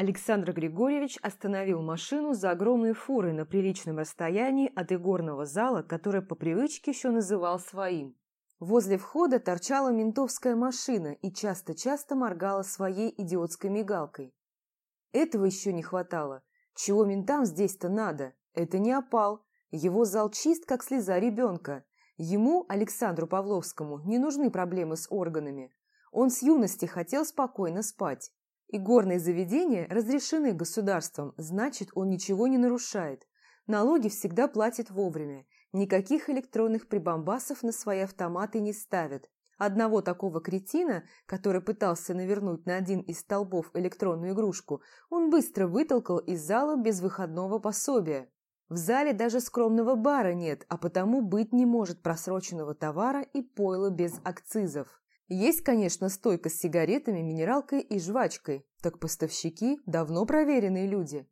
Александр Григорьевич остановил машину за огромной фурой на приличном расстоянии от игорного зала, который по привычке еще называл своим. Возле входа торчала ментовская машина и часто-часто моргала своей идиотской мигалкой. Этого еще не хватало. Чего ментам здесь-то надо? Это не опал. Его зал чист, как слеза ребенка. Ему, Александру Павловскому, не нужны проблемы с органами. Он с юности хотел спокойно спать. И горные заведения разрешены государством, значит, он ничего не нарушает. Налоги всегда платит вовремя. Никаких электронных прибамбасов на свои автоматы не ставят. Одного такого кретина, который пытался навернуть на один из столбов электронную игрушку, он быстро вытолкал из зала без выходного пособия. В зале даже скромного бара нет, а потому быть не может просроченного товара и пойла без акцизов. Есть, конечно, стойка с сигаретами, минералкой и жвачкой, так поставщики – давно проверенные люди.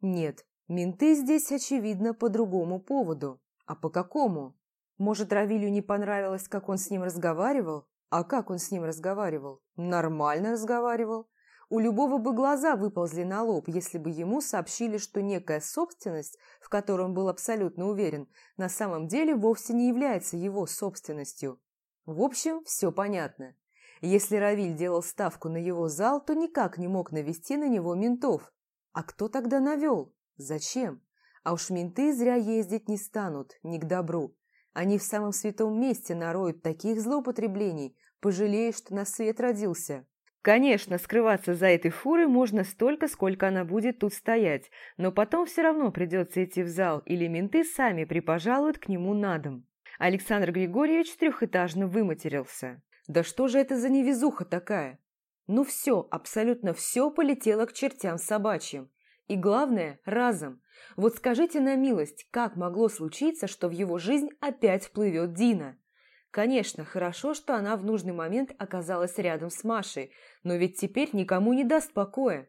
Нет, менты здесь, очевидно, по другому поводу. А по какому? Может, Равилю не понравилось, как он с ним разговаривал? А как он с ним разговаривал? Нормально разговаривал. У любого бы глаза выползли на лоб, если бы ему сообщили, что некая собственность, в которой он был абсолютно уверен, на самом деле вовсе не является его собственностью. В общем, все понятно. Если Равиль делал ставку на его зал, то никак не мог навести на него ментов. А кто тогда навел? Зачем? А уж менты зря ездить не станут, ни к добру. Они в самом святом месте нароют таких злоупотреблений, пожалеешь, что на свет родился. Конечно, скрываться за этой фурой можно столько, сколько она будет тут стоять, но потом все равно придется идти в зал, или менты сами припожалуют к нему на дом. Александр Григорьевич трехэтажно выматерился. Да что же это за невезуха такая? Ну все, абсолютно все полетело к чертям собачьим. И главное, разом. Вот скажите на милость, как могло случиться, что в его жизнь опять вплывет Дина? Конечно, хорошо, что она в нужный момент оказалась рядом с Машей, но ведь теперь никому не даст покоя.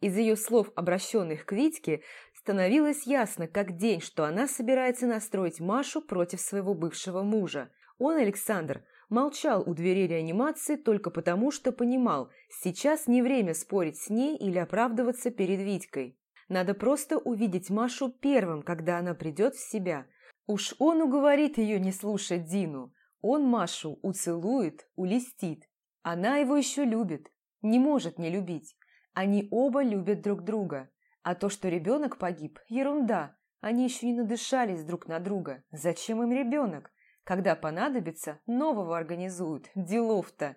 Из ее слов, обращенных к Витьке, становилось ясно, как день, что она собирается настроить Машу против своего бывшего мужа. Он, Александр, молчал у двери реанимации только потому, что понимал, сейчас не время спорить с ней или оправдываться перед Витькой. Надо просто увидеть Машу первым, когда она придет в себя. Уж он уговорит ее не слушать Дину. Он Машу уцелует, улестит. Она его еще любит, не может не любить. Они оба любят друг друга. А то, что ребенок погиб – ерунда. Они еще не надышались друг на друга. Зачем им ребенок? Когда понадобится, нового организуют. Делов-то.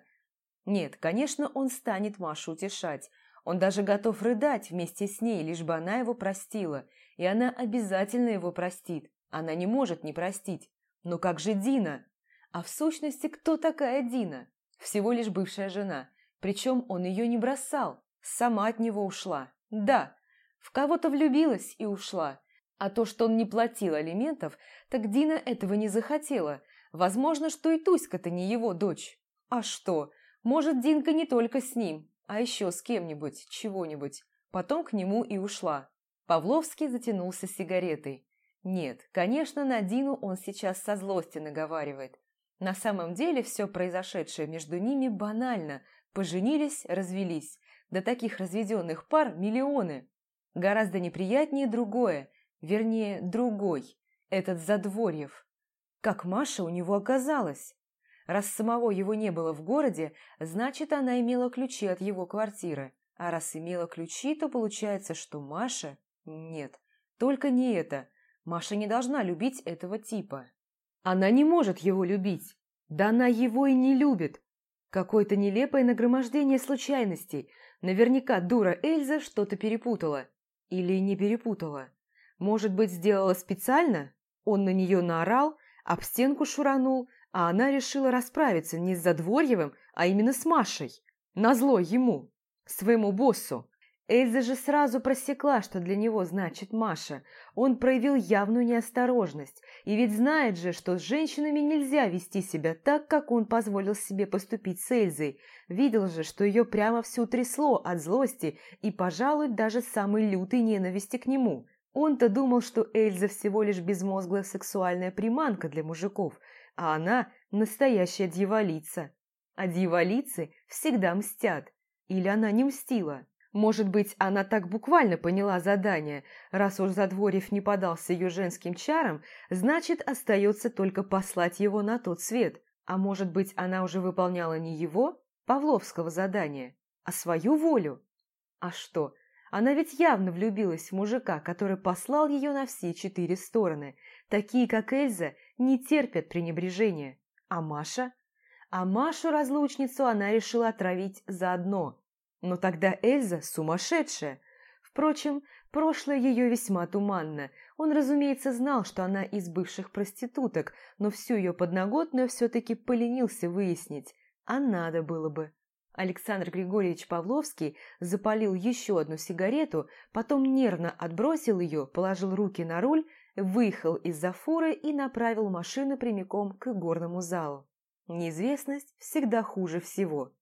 Нет, конечно, он станет Машу утешать. Он даже готов рыдать вместе с ней, лишь бы она его простила. И она обязательно его простит. Она не может не простить. Но как же Дина? А в сущности, кто такая Дина? Всего лишь бывшая жена. Причем он ее не бросал. Сама от него ушла. Да, в кого-то влюбилась и ушла. А то, что он не платил алиментов, так Дина этого не захотела. Возможно, что и Туська-то не его дочь. А что? Может, Динка не только с ним, а еще с кем-нибудь, чего-нибудь. Потом к нему и ушла. Павловский затянулся сигаретой. Нет, конечно, на Дину он сейчас со злости наговаривает. На самом деле все произошедшее между ними банально. Поженились, развелись. До таких разведенных пар миллионы. Гораздо неприятнее другое, вернее, другой, этот Задворьев. Как Маша у него оказалась? Раз самого его не было в городе, значит, она имела ключи от его квартиры. А раз имела ключи, то получается, что Маша... Нет, только не это. Маша не должна любить этого типа. Она не может его любить. Да она его и не любит. Какое-то нелепое нагромождение случайностей. Наверняка дура Эльза что-то перепутала. Или не перепутала. Может быть, сделала специально? Он на нее наорал, об стенку шуранул, а она решила расправиться не с Задворьевым, а именно с Машей. Назло ему, своему боссу. Эльза же сразу просекла, что для него значит Маша. Он проявил явную неосторожность. И ведь знает же, что с женщинами нельзя вести себя так, как он позволил себе поступить с Эльзой. Видел же, что ее прямо всю трясло от злости и, пожалуй, даже самой лютой ненависти к нему. Он-то думал, что Эльза всего лишь безмозглая сексуальная приманка для мужиков, а она настоящая дьяволица. А дьяволицы всегда мстят. Или она не мстила? Может быть, она так буквально поняла задание, раз уж Задворьев не подался ее женским чарам, значит, остается только послать его на тот свет. А может быть, она уже выполняла не его, Павловского задания, а свою волю? А что, она ведь явно влюбилась в мужика, который послал ее на все четыре стороны. Такие, как Эльза, не терпят пренебрежения. А Маша? А Машу-разлучницу она решила отравить заодно. Но тогда Эльза сумасшедшая. Впрочем, прошлое ее весьма туманно. Он, разумеется, знал, что она из бывших проституток, но всю ее подноготную все-таки поленился выяснить. А надо было бы. Александр Григорьевич Павловский запалил еще одну сигарету, потом нервно отбросил ее, положил руки на руль, выехал из-за фуры и направил машину прямиком к горному залу. Неизвестность всегда хуже всего.